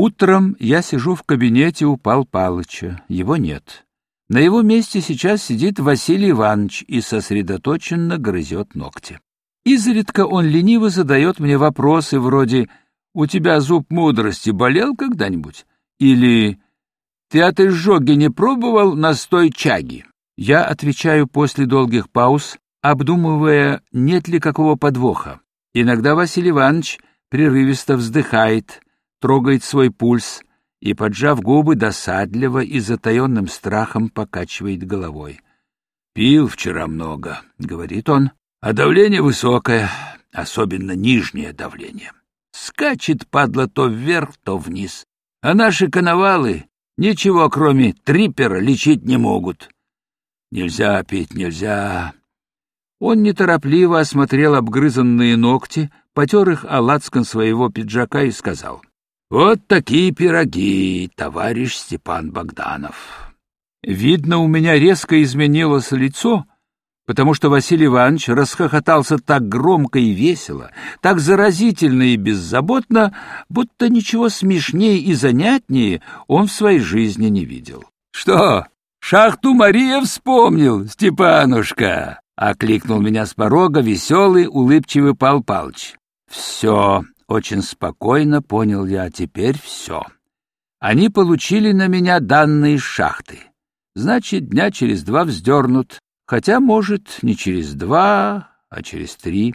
Утром я сижу в кабинете у Пал Палыча. Его нет. На его месте сейчас сидит Василий Иванович и сосредоточенно грызет ногти. Изредка он лениво задает мне вопросы вроде «У тебя зуб мудрости болел когда-нибудь?» или «Ты от изжоги не пробовал настой чаги?» Я отвечаю после долгих пауз, обдумывая, нет ли какого подвоха. Иногда Василий Иванович прерывисто вздыхает, трогает свой пульс и, поджав губы, досадливо и затаенным страхом покачивает головой. «Пил вчера много», — говорит он, — «а давление высокое, особенно нижнее давление. Скачет, падла, то вверх, то вниз. А наши коновалы ничего, кроме трипера, лечить не могут. Нельзя пить, нельзя». Он неторопливо осмотрел обгрызанные ногти, потер их о лацкан своего пиджака и сказал. Вот такие пироги, товарищ Степан Богданов. Видно, у меня резко изменилось лицо, потому что Василий Иванович расхохотался так громко и весело, так заразительно и беззаботно, будто ничего смешнее и занятнее он в своей жизни не видел. — Что, шахту Мария вспомнил, Степанушка? — окликнул меня с порога веселый, улыбчивый Пал Палыч. — Все, очень спокойно понял я теперь все. Они получили на меня данные шахты. Значит, дня через два вздернут, хотя, может, не через два, а через три.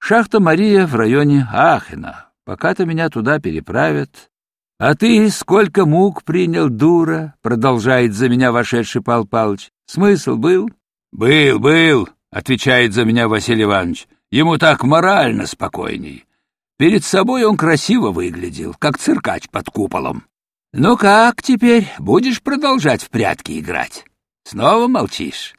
Шахта Мария в районе Ахена. Пока-то меня туда переправят. — А ты сколько мук принял, дура? — продолжает за меня вошедший Пал Палыч. — Смысл был? — Был, был, — отвечает за меня Василий Иванович. Ему так морально спокойней. Перед собой он красиво выглядел, как циркач под куполом. «Ну как теперь, будешь продолжать в прятки играть? Снова молчишь?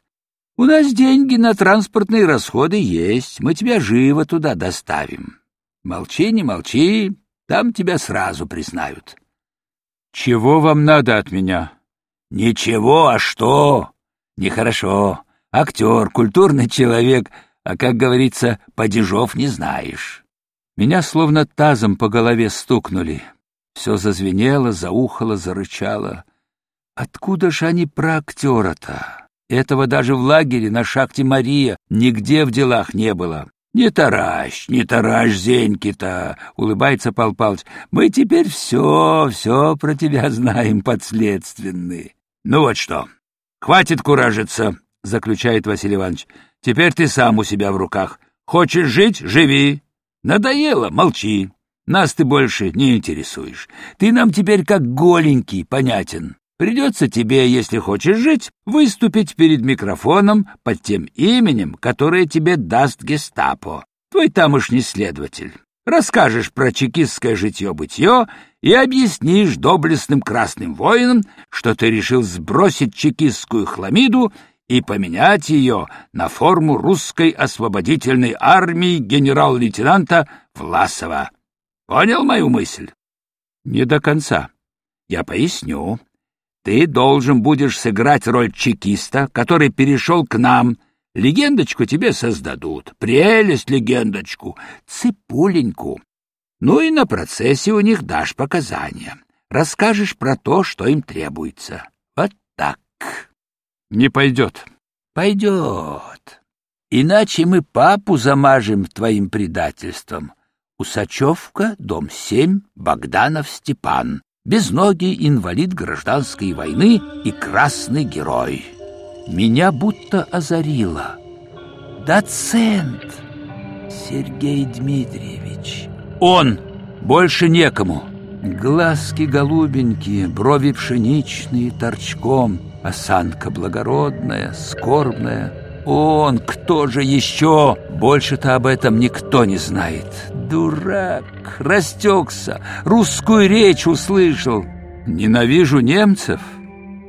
У нас деньги на транспортные расходы есть, мы тебя живо туда доставим. Молчи, не молчи, там тебя сразу признают». «Чего вам надо от меня?» «Ничего, а что? Нехорошо. Актер, культурный человек, а, как говорится, падежов не знаешь». Меня словно тазом по голове стукнули. Все зазвенело, заухало, зарычало. Откуда же они про актера-то? Этого даже в лагере на шахте Мария нигде в делах не было. «Не таращ, не таращ, Зеньки-то!» — улыбается Пал Палыч. «Мы теперь все, все про тебя знаем, подследственные». «Ну вот что, хватит куражиться», — заключает Василий Иванович. «Теперь ты сам у себя в руках. Хочешь жить — живи, Надоело — молчи. Нас ты больше не интересуешь. Ты нам теперь как голенький, понятен. Придется тебе, если хочешь жить, выступить перед микрофоном под тем именем, которое тебе даст гестапо, твой тамошний следователь. Расскажешь про чекистское житье-бытье и объяснишь доблестным красным воинам, что ты решил сбросить чекистскую хламиду и поменять ее на форму русской освободительной армии генерал-лейтенанта Власова. Понял мою мысль? Не до конца. Я поясню. Ты должен будешь сыграть роль чекиста, который перешел к нам. Легендочку тебе создадут. Прелесть легендочку. Цыпуленьку. Ну и на процессе у них дашь показания. Расскажешь про то, что им требуется. Вот так. Не пойдет. Пойдет. Иначе мы папу замажем твоим предательством. Усачевка, дом 7, Богданов Степан. Безногий инвалид гражданской войны и красный герой. Меня будто озарило. Доцент Сергей Дмитриевич. Он! Больше некому. Глазки голубенькие, брови пшеничные торчком — осанка благородная, скорбная. Он, кто же еще? Больше-то об этом никто не знает. Дурак, растекся, русскую речь услышал. Ненавижу немцев.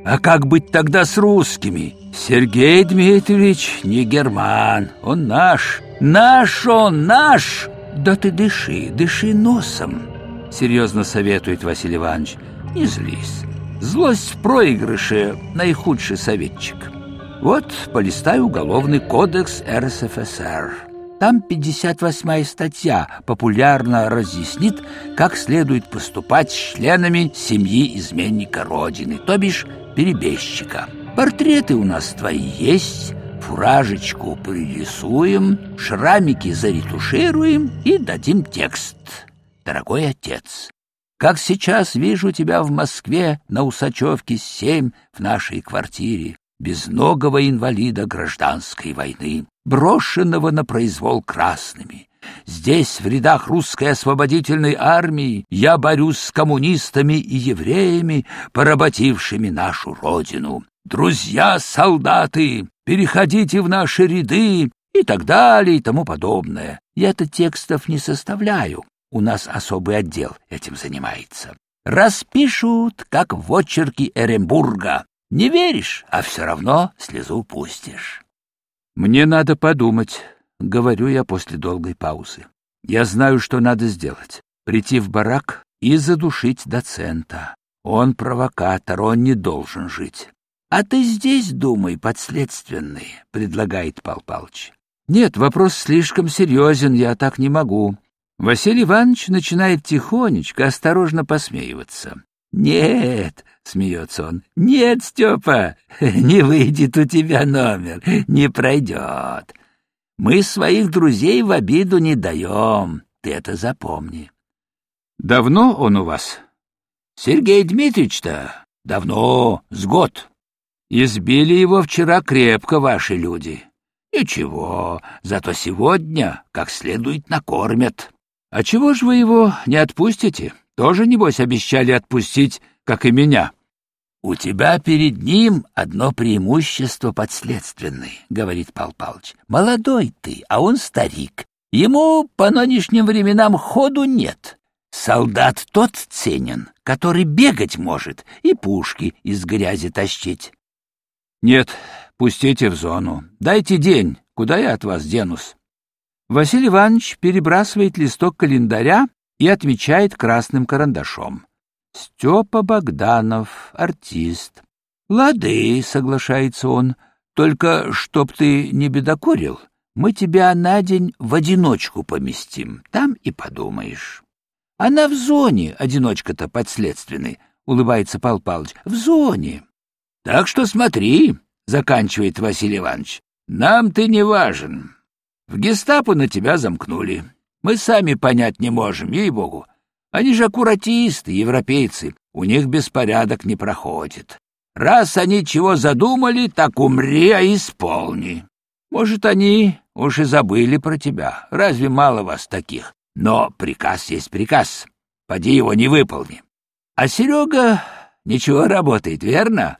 А как быть тогда с русскими? Сергей Дмитриевич не герман, он наш. Наш он, наш! Да ты дыши, дыши носом, серьезно советует Василий Иванович. Не злись. Злость в проигрыше — наихудший советчик. Вот полистай уголовный кодекс РСФСР. Там 58-я статья популярно разъяснит, как следует поступать с членами семьи изменника Родины, то бишь перебежчика. Портреты у нас твои есть, фуражечку пририсуем, шрамики заретушируем и дадим текст. Дорогой отец, как сейчас вижу тебя в Москве на Усачевке 7 в нашей квартире, безногого инвалида гражданской войны, брошенного на произвол красными. Здесь, в рядах русской освободительной армии, я борюсь с коммунистами и евреями, поработившими нашу родину. Друзья-солдаты, переходите в наши ряды и так далее и тому подобное. Я-то текстов не составляю. У нас особый отдел этим занимается. Распишут, как в очерке Эренбурга. Не веришь, а все равно слезу пустишь. Мне надо подумать, говорю я после долгой паузы. Я знаю, что надо сделать. Прийти в барак и задушить доцента. Он провокатор, он не должен жить. — А ты здесь думай, подследственный, — предлагает Пал Палыч. — Нет, вопрос слишком серьезен, я так не могу. Василий Иванович начинает тихонечко, осторожно посмеиваться. — Нет, — смеется он, — нет, Степа, не выйдет у тебя номер, не пройдет. Мы своих друзей в обиду не даем, ты это запомни. — Давно он у вас? — Сергей Дмитриевич-то давно, с год. Избили его вчера крепко ваши люди. Ничего, зато сегодня как следует накормят. А чего ж вы его не отпустите? Тоже, небось, обещали отпустить, как и меня. У тебя перед ним одно преимущество подследственное, говорит Пал Палыч. Молодой ты, а он старик. Ему по нынешним временам ходу нет. Солдат тот ценен, который бегать может и пушки из грязи тащить. Нет, пустите в зону. Дайте день, куда я от вас денусь? Василий Иванович перебрасывает листок календаря и отмечает красным карандашом. Степа Богданов, артист. Лады, соглашается он, только чтоб ты не бедокурил, мы тебя на день в одиночку поместим, там и подумаешь. Она в зоне, одиночка-то подследственный, улыбается Пал Палыч, в зоне. Так что смотри, заканчивает Василий Иванович. Нам ты не важен. В гестапо на тебя замкнули. Мы сами понять не можем, ей-богу. Они же аккуратисты, европейцы. У них беспорядок не проходит. Раз они чего задумали, так умри, а исполни. Может, они уж и забыли про тебя. Разве мало вас таких? Но приказ есть приказ. Поди его не выполни. А Серега ничего работает, верно?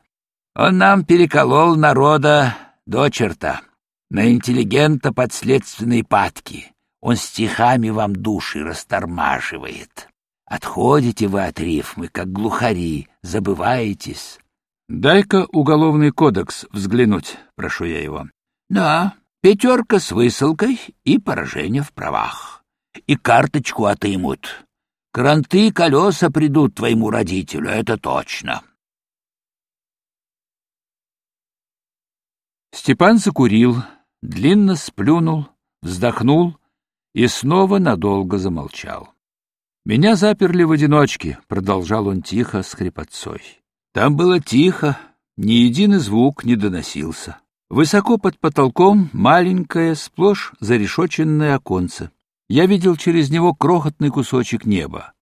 Он нам переколол народа до черта, на интеллигента подследственной падки. Он стихами вам души растормаживает. Отходите вы от рифмы, как глухари, забываетесь. Дай-ка уголовный кодекс взглянуть, прошу я его. Да, пятерка с высылкой и поражение в правах. И карточку отымут. Кранты и колеса придут твоему родителю, это точно. Степан закурил, длинно сплюнул, вздохнул и снова надолго замолчал. «Меня заперли в одиночке», — продолжал он тихо с хрипотцой. «Там было тихо, ни единый звук не доносился. Высоко под потолком маленькое, сплошь зарешоченное оконце. Я видел через него крохотный кусочек неба.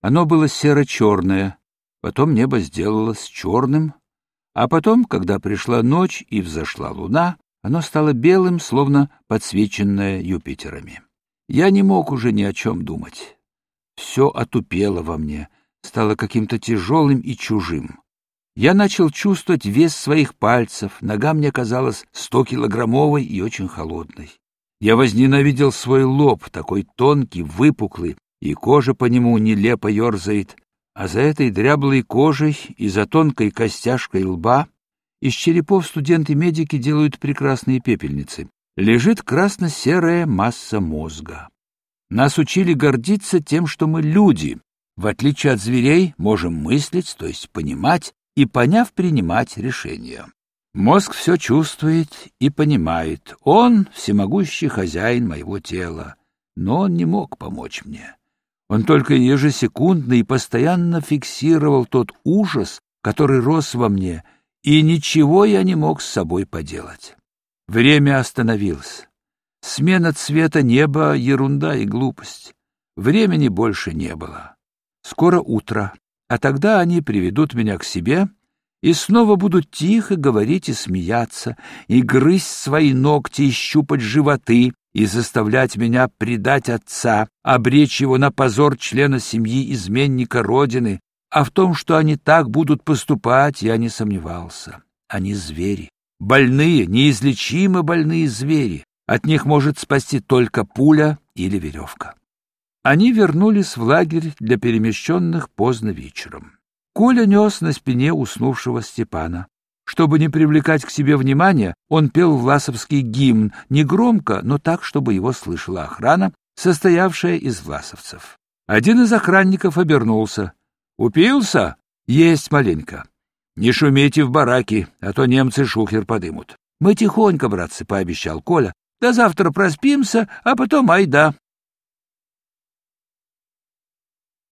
Оно было серо-черное, потом небо сделалось черным, а потом, когда пришла ночь и взошла луна, оно стало белым, словно подсвеченное Юпитерами. Я не мог уже ни о чем думать. Все отупело во мне, стало каким-то тяжелым и чужим. Я начал чувствовать вес своих пальцев, нога мне казалась стокилограммовой и очень холодной. Я возненавидел свой лоб, такой тонкий, выпуклый, и кожа по нему нелепо ерзает, а за этой дряблой кожей и за тонкой костяшкой лба из черепов студенты-медики делают прекрасные пепельницы. Лежит красно-серая масса мозга. Нас учили гордиться тем, что мы люди. В отличие от зверей, можем мыслить, то есть понимать, и, поняв, принимать решения. Мозг все чувствует и понимает. Он всемогущий хозяин моего тела, но он не мог помочь мне. Он только ежесекундно и постоянно фиксировал тот ужас, который рос во мне, и ничего я не мог с собой поделать. Время остановилось. Смена цвета неба — ерунда и глупость. Времени больше не было. Скоро утро, а тогда они приведут меня к себе и снова будут тихо говорить и смеяться, и грызть свои ногти и щупать животы, и заставлять меня предать отца, обречь его на позор члена семьи изменника Родины, а в том, что они так будут поступать, я не сомневался. Они звери, больные, неизлечимо больные звери. От них может спасти только пуля или веревка. Они вернулись в лагерь для перемещенных поздно вечером. Коля нес на спине уснувшего Степана. Чтобы не привлекать к себе внимания, он пел власовский гимн, не громко, но так, чтобы его слышала охрана, состоявшая из власовцев. Один из охранников обернулся. «Упился? Есть маленько. Не шумите в бараке, а то немцы шухер подымут». «Мы тихонько, братцы», — пообещал Коля. «До завтра проспимся, а потом айда».